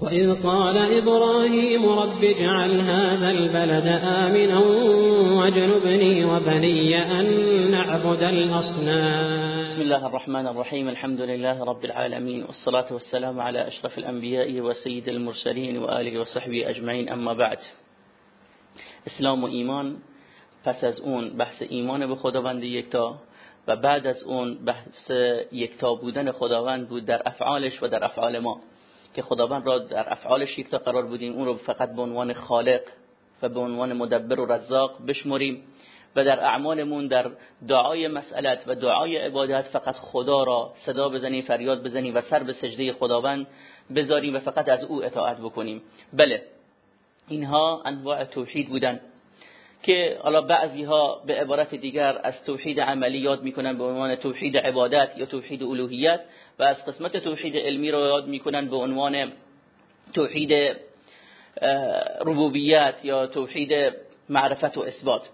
وإذ قال إبراهيم رب اجعل هذا البلد آمنا واجنبني وبني أن نعبد الأصنام. بسم الله الرحمن الرحيم. الحمد لله رب العالمين والصلاة والسلام على أشرف الأنبياء وسيد المرسلين وآله وصحبه أجمعين. أما بعد إسلام و ایمان پس از اون بحث ایمان به خداوند یکتا و بعد از اون بحث یکتا بودن خداوند بود در افعالش و در افعال ما. که خداوند را در افعالش یکتا قرار بودیم اون رو فقط به عنوان خالق و به عنوان مدبر و رزاق بشمریم و در اعمالمون در دعای مسئلت و دعای عبادت فقط خدا را صدا بزنیم فریاد بزنیم و سر به سجده خداوند بذاریم و فقط از او اطاعت بکنیم. بله اینها انواع توحید بودن. که حالا بعضی ها به عبارت دیگر از توحید عملی یاد می‌کنن به عنوان توحید عبادت یا توحید الوهیت و از قسمت توحید علمی رو یاد می‌کنن به عنوان توحید ربوبیت یا توحید معرفت و اثبات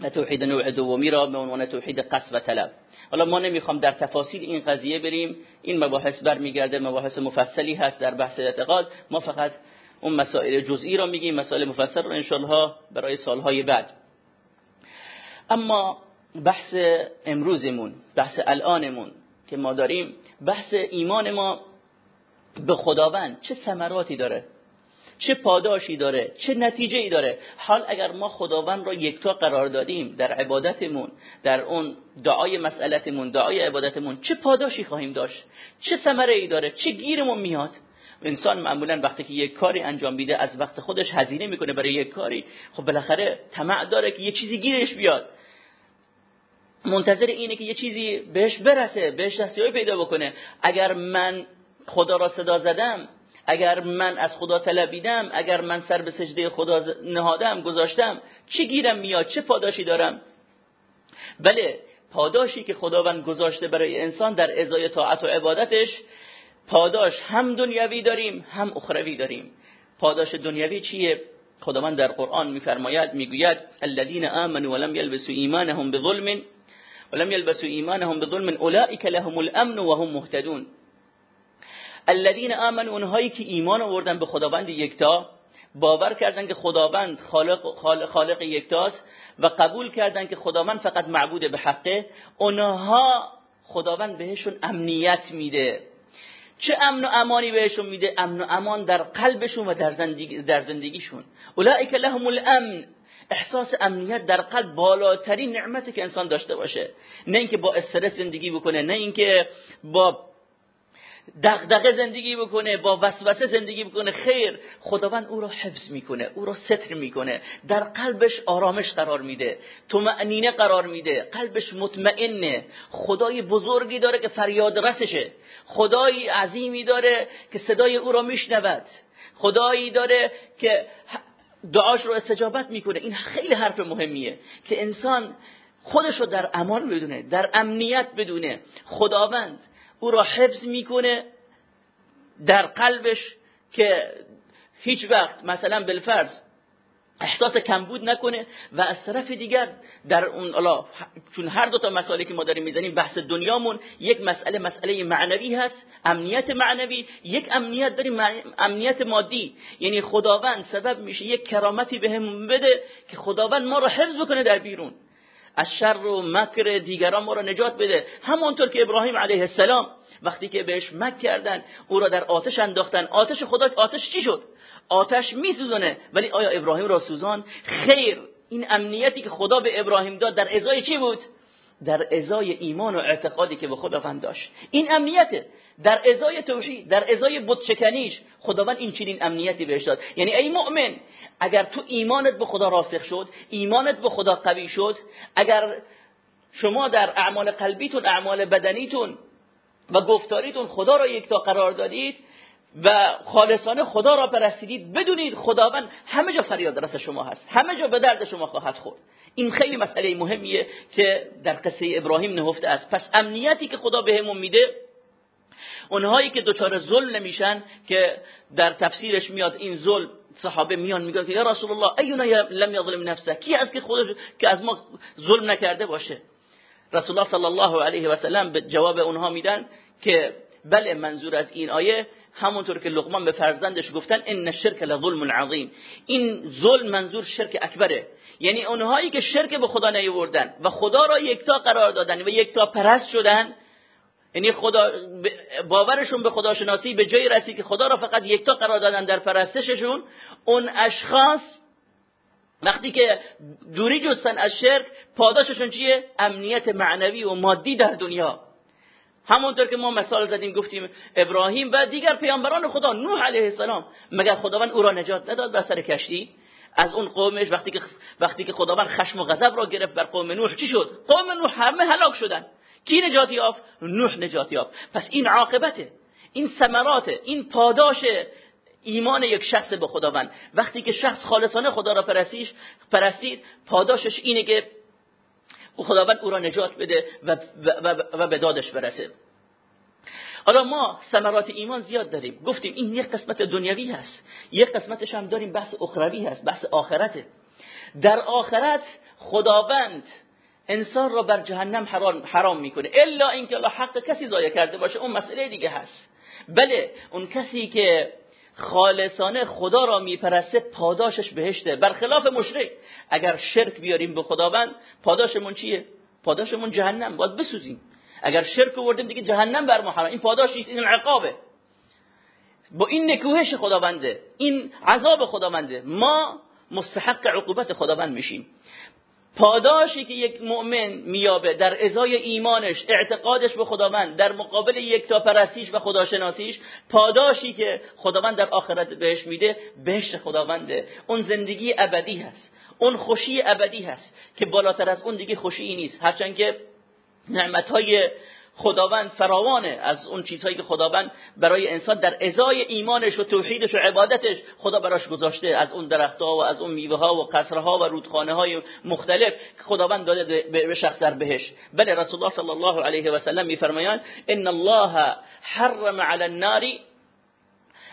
و توحید نوع دومی را به عنوان توحید قصد و طلب. حالا ما نمی‌خوام در تفاصیل این قضیه بریم. این مباحث برمیگرده مباحث مفصلی هست در بحث اعتقاد. ما فقط اون مسائل جزئی را میگیم مسائل مفصل رو انشالله برای سالهای بعد. اما بحث امروزمون بحث الانمون که ما داریم بحث ایمان ما به خداوند چه ثمراتی داره؟ چه پاداشی داره چه نتیجه ای داره. حال اگر ما خداوند را یکتا قرار دادیم در عبادتمون در اون دعای مسئلتمون دعای عبادتمون چه پاداشی خواهیم داشت؟ چه ثمره ای داره؟ چه گیرمون میاد؟ انسان معمولا وقتی که یک کاری انجام میده از وقت خودش هزینه می‌کنه برای یک کاری. خب بالاخره طمع داره که یه چیزی گیرش بیاد. منتظر اینه که یه چیزی بهش برسه بهش دستیابی پیدا بکنه. اگر من خدا را صدا زدم اگر من از خدا طلبیدم اگر من سر به سجده خدا نهادم گذاشتم چه گیرم میاد؟ چه پاداشی دارم؟ بله پاداشی که خداوند گذاشته برای انسان در ازای طاعت و عبادتش پاداش هم دنیوی داریم هم اخروی داریم. پاداش دنیوی چیه؟ خداوند در قرآن میفرماید می‌گوید الذين آمنوا ولم يلبسوا ایمانهم بظلم ولم يلبسوا ایمانهم بظلم اولئک لهم الامن وهم مهتدون. الذين آمنوا اونهایی که ایمان آوردن به خداوند یکتا باور کردن که خداوند خالق, خالق, خالق یکتاست و قبول کردن که خداوند فقط معبود به حقه اونها خداوند بهشون امنیت میده. چه امن و امانی بهشون میده؟ امن و امان در قلبشون و در, زندگی در زندگیشون. اولئک لهم الامن. احساس امنیت در قلب بالاترین نعمتی که انسان داشته باشه. نه اینکه با استرس زندگی بکنه نه اینکه با دغدغه زندگی بکنه با وسوسه زندگی بکنه. خیر خداوند او را حفظ می‌کنه او را ستر می‌کنه. در قلبش آرامش قرار میده معنینه قرار میده قلبش مطمئنه. خدای بزرگی داره که فریاد رسشه. خدای عظیمی داره که صدای او را میشنود. خدایی داره که دعاش رو استجابت می‌کنه. این خیلی حرف مهمیه که انسان خودش رو در امان بدونه در امنیت بدونه. خداوند او را حفظ می‌کنه در قلبش که هیچ وقت مثلا بالفرض احساس کمبود نکنه و از طرف دیگر در اون الا چون هر دو تا مسئله که ما داریم می‌زنیم بحث دنیامون یک مسئله مسئله معنوی هست امنیت معنوی یک امنیت داریم امنیت مادی. یعنی خداوند سبب میشه یک کرامتی بهمون بده که خداوند ما رو حفظ بکنه در بیرون. از شر و مکر دیگران ما را نجات بده. همانطور که ابراهیم علیه السلام وقتی که بهش مک کردن او را در آتش انداختن. آتش خدا آتش چی شد؟ آتش میسوزونه. ولی آیا ابراهیم را سوزان؟ خیر. این امنیتی که خدا به ابراهیم داد در ازای چی بود؟ در ازای ایمان و اعتقادی که به خداوند داشت. این امنیته در ازای توحید در ازای بتشکنیش خداوند این چنین امنیتی بهش داد. یعنی ای مؤمن اگر تو ایمانت به خدا راسخ شد ایمانت به خدا قوی شد اگر شما در اعمال قلبیتون اعمال بدنیتون و گفتاریتون خدا را یکتا قرار دادید و خالصانه خدا را پرستیدید بدونید خداوند همه جا فریاد رس شما هست. همه جا به درد شما خواهد خورد. این خیلی مسئله مهمیه که در قصه ابراهیم نهفته است. پس امنیتی که خدا بهمون میده اونهایی که دچار ظلم نمیشن که در تفسیرش میاد این ظلم صحابه میان میگن که یا رسول الله ایونا لم یظلم نفسه. کی از که خودش که از ما ظلم نکرده باشه؟ رسول الله صلی الله علیه و سلم به جواب اونها میدن که بله منظور از این آیه همونطور که لقمان به فرزندش گفتن ان الشرک لظلم عظیم. این ظلم منظور شرک اکبره. یعنی اونهایی که شرک به خدا نیوردن و خدا را یکتا قرار دادن و یکتا پرست شدن یعنی خدا باورشون به خداشناسی به جای رسید که خدا را فقط یکتا قرار دادن در پرستششون اون اشخاص وقتی که دوری جستن از شرک پاداششون چیه؟ امنیت معنوی و مادی در دنیا. همونطور که ما مثال زدیم گفتیم ابراهیم و دیگر پیامبران خدا نوح علیه السلام مگر خداوند او را نجات نداد بر سر کشتی؟ از اون قومش وقتی که وقتی که خداوند خشم و غضب را گرفت بر قوم نوح چی شد؟ قوم نوح همه هلاک شدن. کی نجات یافت؟ نوح نجات یافت. پس این عاقبته این ثمرات این پاداش ایمان یک شخص به خداوند. وقتی که شخص خالصانه خدا را پرستیش پرستید پاداشش اینه که خداوند او را نجات بده و, و, و به دادش برسه. حالا ما ثمرات ایمان زیاد داریم. گفتیم این یک قسمت دنیوی هست. یک قسمتش هم داریم بحث اخروی هست بحث آخرته. در آخرت خداوند انسان را بر جهنم حرام, حرام می‌کنه. الا اینکه الله حق کسی ضایع کرده باشه اون مسئله دیگه هست. بله اون کسی که خالصانه خدا را میپرسته پاداشش بهشته. برخلاف مشرک اگر شرک بیاریم به خداوند پاداشمون چیه؟ پاداشمون جهنم. باید بسوزیم. اگر شرک آوردیم دیگه جهنم بر ما این پاداش نیست این عقابه. با این نکوهش خداونده این عذاب خداونده ما مستحق عقوبت خداوند میشیم. پاداشی که یک مؤمن میابه در ازای ایمانش اعتقادش به خداوند در مقابل یک تا پرستیش و خداشناسیش پاداشی که خداوند در آخرت بهش میده بهشت خداونده. اون زندگی ابدی هست. اون خوشی ابدی هست که بالاتر از اون دیگه خوشی نیست. هرچند که نعمتهای خداوند فراوانه از اون چیزهایی که خداوند برای انسان در ازای ایمانش و توحیدش و عبادتش خدا براش گذاشته. از اون درختها و از اون میوه ها و قصرها و رودخانه های مختلف که خداوند داده به شخص در بهش. بله رسول الله صلی الله علیه و سلم میفرمایند ان الله حرم علی النار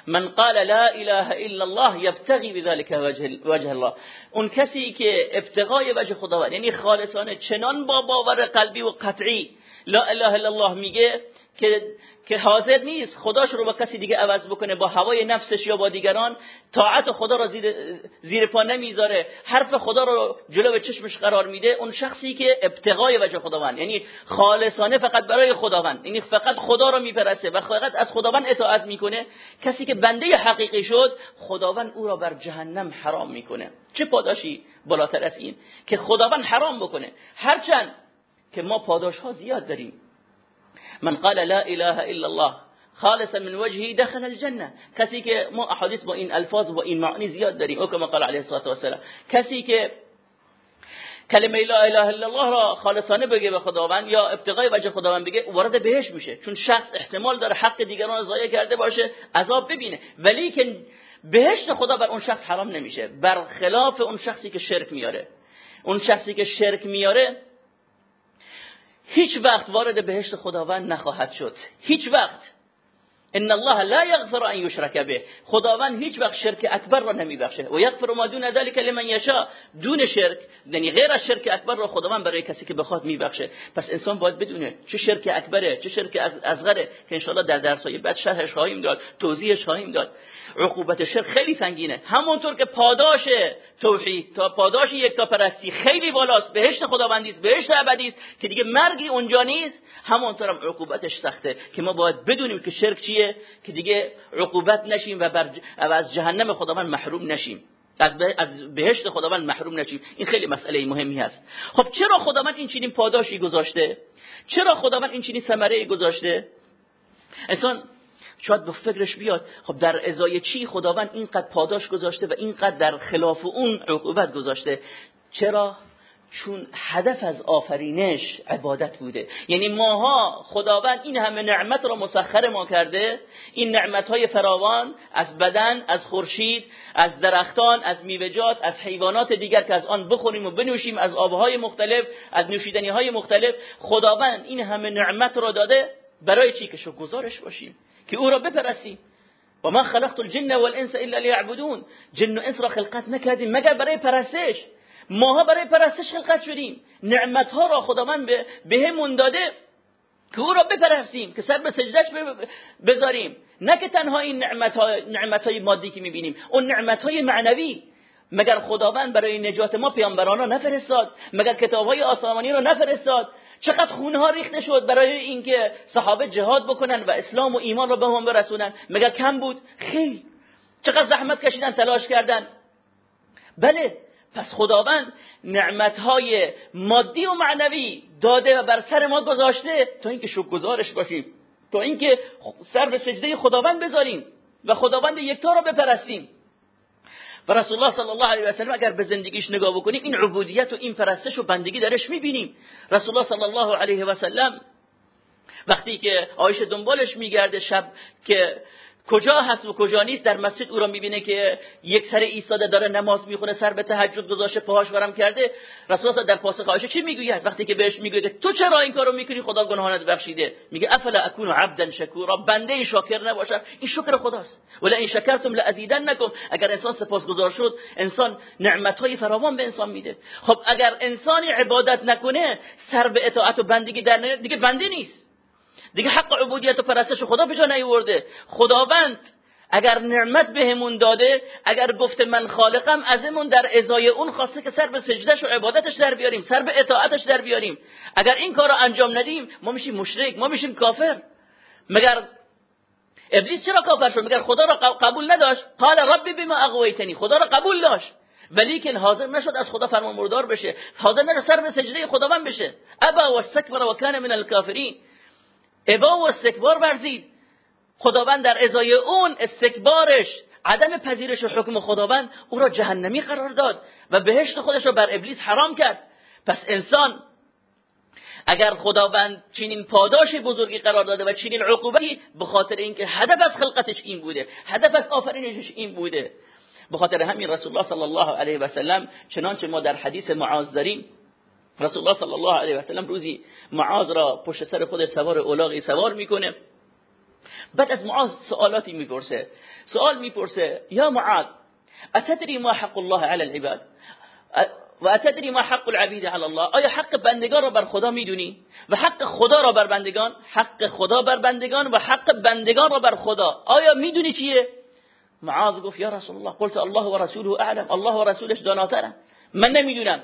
من قال لا اله الا الله يبتغي بذلك وجه, وجه الله. اون کسی که ابتغای وجه خداوند یعنی خالصانه چنان با باور قلبی و قطعی لا اله الا الله میگه که که حاضر نیست خداش رو با کسی دیگه عوض بکنه با هوای نفسش یا با دیگران. طاعت خدا رو زیر, زیر پا نمی‌ذاره. حرف خدا رو جلو چشمش قرار میده. اون شخصی که ابتغای وجه خداوند یعنی خالصانه فقط برای خداوند یعنی فقط خدا رو می‌پرسه و فقط از خداوند اطاعت می‌کنه. کسی که بنده حقیقی شد خداوند او را بر جهنم حرام می‌کنه. چه پاداشی بالاتر از این؟ که خداوند حرام بکنه. هرچند که ما پاداش ها زیاد داریم. من قال لا اله الا الله خالصا من وجهه دخل الجنه. کسی که ما احادیث با این الفاظ و این معانی زیاد داریم. او کما قال علیه الصلاه والسلام. کسی که کلمه لا اله الا الله را خالصانه بگه به خداوند یا ابتغای وجه خداوند بگه وارد بهش میشه. چون شخص احتمال داره حق دیگران را ضایع کرده باشه عذاب ببینه. ولی که بهشت خدا بر اون شخص حرام نمیشه. برخلاف اون شخصی که شرک میاره. اون شخصی که شرک میاره هیچ وقت وارد بهشت خداوند نخواهد شد. هیچ وقت. ان الله لا یغفر ان یشرک به. خداوند هیچ وقت شرک اکبر را نمیبخشه. و یغفر ما دون ذلك لمن یشاء دون شرک یعنی غیر از شرک اکبر را خداوند برای کسی که بخواد میبخشه. پس انسان باید بدونه چه شرک اکبره چه شرک اصغره که ان در درسای بعد شرحش خواهیم داد توضیحش خواهیم داد. عقوبت شرک خیلی سنگینه. همونطور که پاداش توحید تا پاداش یک تا پرستی خیلی بالاست بهشت خداوندی است بهشت ابدی است که دیگه مرگی اونجا نیست همونطور هم عقوبتش سخته. که ما باید بدونیم که شرک چیه. که دیگه عقوبت نشیم و, بر از جهنم خداوند محروم نشیم. از بهشت خداوند محروم نشیم. این خیلی مسئله مهمی هست. خب چرا خداوند این چنین پاداشی گذاشته؟ چرا خداوند این چنین ثمره گذاشته؟ انسان شاید به فکرش بیاد خب در ازای چی خداوند اینقدر پاداش گذاشته و اینقدر در خلاف اون عقوبت گذاشته؟ چرا؟ چون هدف از آفرینش عبادت بوده. یعنی ماها خداوند این همه نعمت را مسخر ما کرده این نعمت های فراوان از بدن از خورشید از درختان از میوه‌جات از حیوانات دیگر که از آن بخوریم و بنوشیم از آبهای مختلف از نوشیدنی های مختلف. خداوند این همه نعمت را داده برای چی؟ که گزارش باشیم که او را بپرسیم و ما خلقت الجن والانس الا ليعبدون. جن و انس را خلقت نکردیم مگر برای پرستش؟ ماها برای پرستش خلقت شدیم. نعمت ها را خداوند به بهمون داده که او را بپرستیم که سر به سجدش بذاریم. نه که تنها این نعمت های, نعمت های مادی که می‌بینیم اون نعمت های معنوی. مگر خداوند برای نجات ما پیامبران را نفرستاد؟ مگر کتاب های آسمانی را نفرستاد؟ چقدر خونه ها ریخته شد برای اینکه صحابه جهاد بکنن و اسلام و ایمان را به هم برسونن؟ مگر کم بود؟ خیلی چقدر زحمت کشیدن تلاش کردن. بله پس خداوند نعمتهای مادی و معنوی داده و بر سر ما گذاشته تا اینکه شکر گزارش باشیم تا اینکه سر به سجده خداوند بذاریم و خداوند یکتا را بپرستیم. و رسول الله صلی الله علیه و سلم اگر به زندگیش نگاه بکنیم این عبودیت و این پرستش و بندگی درش می‌بینیم. رسول الله صلی الله علیه و سلم وقتی که آیشه دنبالش میگرده شب که کجا هست و کجا نیست در مسجد او را می‌بینه که یک سر ایستاده داره نماز می‌خونه سر به تهجد گذاشته پاهاش ورم کرده. رسول در پاسخ عایشه چی می‌گوید؟ وقتی که بهش میگه تو چرا این کارو می‌کنی؟ خدا گناهانت بخشیده میگه افلا اكون عبدا شکورا؟ بنده شاکر نباشم. این شکر خداست. ولا این شکرتم لازیدنکم. اگر انسان سپاسگزار شد انسان نعمت های فراوان به انسان میده. خب اگر انسانی عبادت نکنه سر به اطاعت و بندگی در دیگه بنده نیست. دیگه حق عبودیت و پرستش خدا به جا نیورده. خداوند اگر نعمت بهمون داده اگر گفته من خالقم ازمون در ازای اون خواسته که سر به سجدش و عبادتش در بیاریم سر به اطاعتش در بیاریم. اگر این کار رو انجام ندیم ما میشیم مشرک ما میشیم کافر. مگر ابلیس چرا کافر شد؟ مگر خدا را قبول نداشت؟ قال ربی بما اغویتنی. خدا را قبول داشت. ولیکن حاضر نشد از خدا فرمانبردار بشه. حاضر نشد سر به سجده خداوند بشه. ابا واستكبر وكان من الكافرین ابا و استکبار ورزید. خداوند در ازای اون استکبارش عدم پذیرش حکم خداوند او را جهنمی قرار داد و بهشت خودش را بر ابلیس حرام کرد. پس انسان اگر خداوند چنین پاداش بزرگی قرار داده و چنین عقوبتی به خاطر اینکه هدف از خلقتش این بوده هدف از آفرینشش این بوده. به خاطر همین رسول الله صلی الله علیه و سلم چنانچه ما در حدیث معاذ داریم رسول الله صلی الله علیه و سلم روزی معاذ را پشت سر خود سوار اولاغی سوار می‌کنه. بعد از معاذ سوالاتی می‌پرسه. سوال می‌پرسه یا معاذ اتدری ما حق الله علی العباد؟ و اتدری ما حق العبید علی الله؟ آیا حق بندگان را بر خدا می‌دونی؟ و حق خدا را بر بندگان؟ حق خدا بر بندگان و حق بندگان را بر خدا. آیا می‌دونی چیه؟ معاذ گفت یا رسول الله قلت الله و رسوله اعلم. الله و رسولش داناترن. من نمی‌دونم.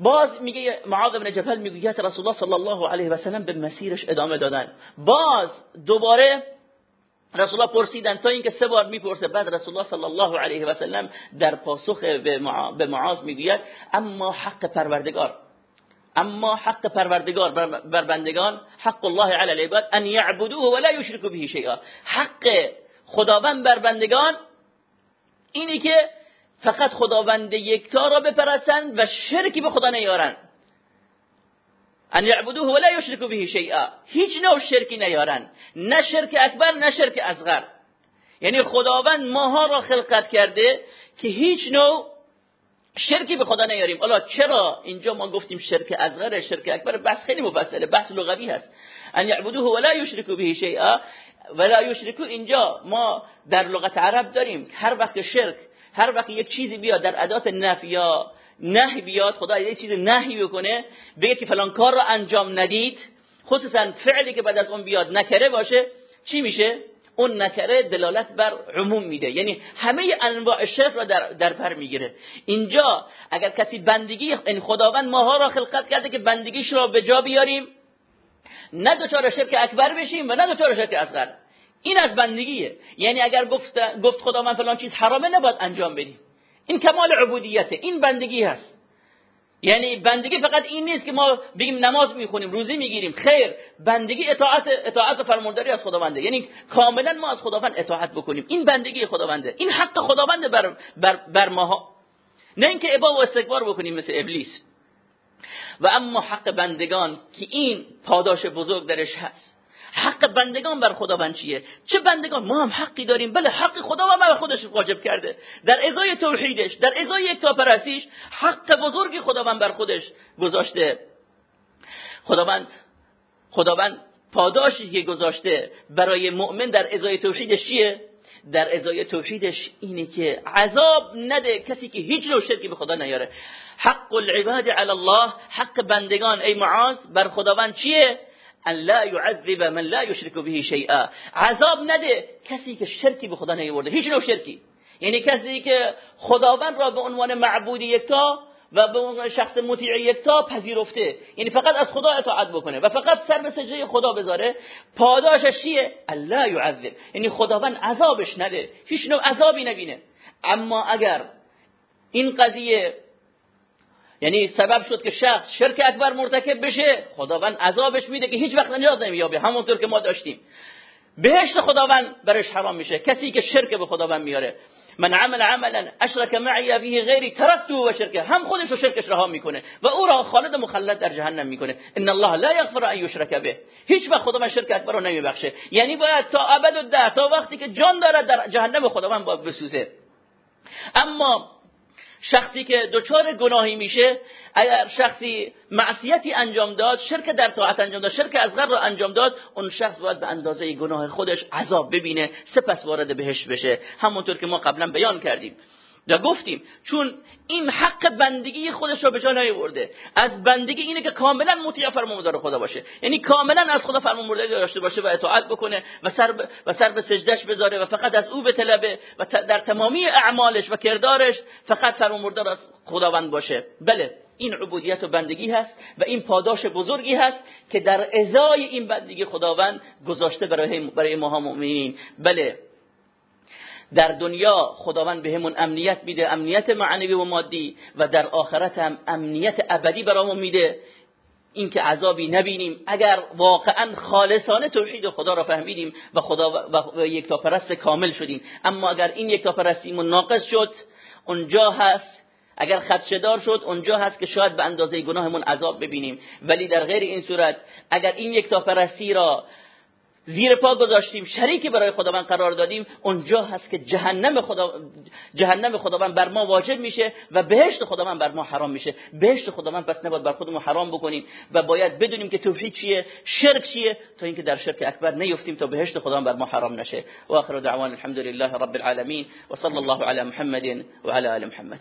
باز میگه معاذ بن جبل می‌گوید رسول الله صلی الله علیه و سلم به مسیرش ادامه دادن. باز دوباره رسول الله پرسیدن تا اینکه سه بار می‌پرسه بعد رسول الله صلی الله علیه و سلم در پاسخ به معاذ می‌گوید اما حق پروردگار اما حق پروردگار بر بندگان حق الله علی العباد ان یعبدوه ولا یشرکوا به شیئا. حق خداوند بر بندگان اینی که فقط خداوند یکتا را بپرستند و شرکی به خدا نیارند. ان یعبدوه ولا یشرکوا به شیئا. هیچ نوع شرکی نیارند. نه شرک اکبر نه شرک اصغر. یعنی خداوند ماها را خلقت کرده که هیچ نوع شرکی به خدا نیاریم. حالا چرا اینجا ما گفتیم شرک اصغر شرک اکبر؟ بس خیلی مفصله بحث لغوی هست. ان یعبدوه ولا یشرکوا به شیئا. ولا یشرکو اینجا ما در لغت عرب داریم. هر وقت شرک هر وقت یک چیزی بیاد در ادات نفی یا نهی بیاد خدا یک چیز نهی بکنه بگه که فلان کار رو انجام ندید خصوصا فعلی که بعد از اون بیاد نکره باشه چی میشه؟ اون نکره دلالت بر عموم میده. یعنی همه انواع شرک را در, در بر می‌گیره. اینجا اگر کسی بندگی این خداوند ماها را خلقت کرده که بندگیش را به جا بیاریم نه دوچار شرک اکبر بشیم و نه دوچار شرک اصغر. این از بندگیه. یعنی اگر گفت گفت خدا من فلان چیز حرامه نباید انجام بدیم این کمال عبودیته. این بندگی هست. یعنی بندگی فقط این نیست که ما بگیم نماز می‌خونیم روزی می‌گیریم. خیر بندگی اطاعت اطاعت فرمانداری از خداونده. یعنی کاملا ما از خداوند اطاعت بکنیم. این بندگی خداونده. این حق خداونده بر بر, بر ماها. نه اینکه ابا و استکبار بکنیم مثل ابلیس. و اما حق بندگان که این پاداش بزرگ درش هست. حق بندگان بر خداوند چیه؟ چه بندگان؟ ما هم حقی داریم. بله حق خداوند بر خودش واجب کرده. در ازای توحیدش در ازای یک پرستیش حق بزرگی خداوند بر خودش گذاشته. خداوند خداوند پاداشی که گذاشته برای مؤمن در ازای توحیدش چیه؟ در ازای توحیدش اینه که عذاب نده کسی که هیچ نوع شرکی به خدا نیاره. حق العباد علی الله حق بندگان ای معاذ بر خداوند چیه؟ ان لا يعذب من لا يشرك به شيئا. عذاب نده کسی که شرکی به خدا نیورده. هیچ نوع شرکی. یعنی کسی که خداوند را به عنوان معبود یکتا و به عنوان شخص مطیع یکتا پذیرفته. یعنی فقط از خدا اطاعت بکنه و فقط سر به سجده خدا بذاره. پاداشش چیه؟ الله يعذب. یعنی خداوند عذابش نده. هیچ نوع عذابی نبینه. اما اگر این قضیه یعنی سبب شد که شخص شرک اکبر مرتکب بشه خداوند عذابش میده که هیچ وقت نجات نمییابه همونطور که ما داشتیم. بهشت خداوند برش حرام میشه. کسی که شرک به خداوند میاره. من عمل عملا اشرک معی به غیری ترکته و شرکه. هم خودش و شرکش رها می‌کنه و او را خالد مخلد در جهنم می‌کنه. ان الله لا یغفر ان یشرک به. هیچ وقت خداوند شرک اکبر رو نمیبخشه. یعنی باید تا ابد و ده تا وقتی که جان داره در جهنم خداوند باید بسوزه. اما شخصی که دچار گناهی میشه اگر شخصی معصیتی انجام داد شرک در طاعت انجام داد شرک از را انجام داد اون شخص باید به اندازه گناه خودش عذاب ببینه سپس وارد بهش بشه. همونطور که ما قبلا بیان کردیم. و گفتیم چون این حق بندگی خودش رو به جا نیاورده از بندگی اینه که کاملا مطیع فرمانبردار خدا باشه یعنی کاملا از خدا فرمانبرداری داشته باشه و اطاعت بکنه و سر. و سر به سجدش بذاره و فقط از او بطلبه و در تمامی اعمالش و کردارش فقط فرمانبردار از خداوند باشه بله این عبودیت و بندگی هست و این پاداش بزرگی هست که در ازای این بندگی خداوند گذاشته برای برای ماها مؤمنین بله در دنیا خداوند بهمون امنیت میده امنیت معنوی و مادی و در آخرت هم امنیت ابدی برامون میده. اینکه عذابی نبینیم. اگر واقعا خالصانه توحید خدا را فهمیدیم و خدا و یک تا پرست کامل شدیم. اما اگر این یک تا پرستیمون ناقص شد اونجا هست. اگر خدشدار شد اونجا هست که شاید به اندازه گناهمون عذاب ببینیم. ولی در غیر این صورت اگر این یک تا پرستی را زیر پا گذاشتیم شریکی برای خداوند قرار دادیم. اونجا هست که جهنم خدا جهنم خداوند بر ما واجب میشه و بهشت خداوند بر ما حرام میشه. بهشت خداوند پس نباید بر خودمون حرام بکنیم و باید بدونیم که توحید چیه شرک چیه تا اینکه در شرک اکبر نیفتیم تا بهشت خداوند بر ما حرام نشه. و آخر دعوان الحمد لله رب العالمین. و صلی الله علی محمد و علی آل محمد.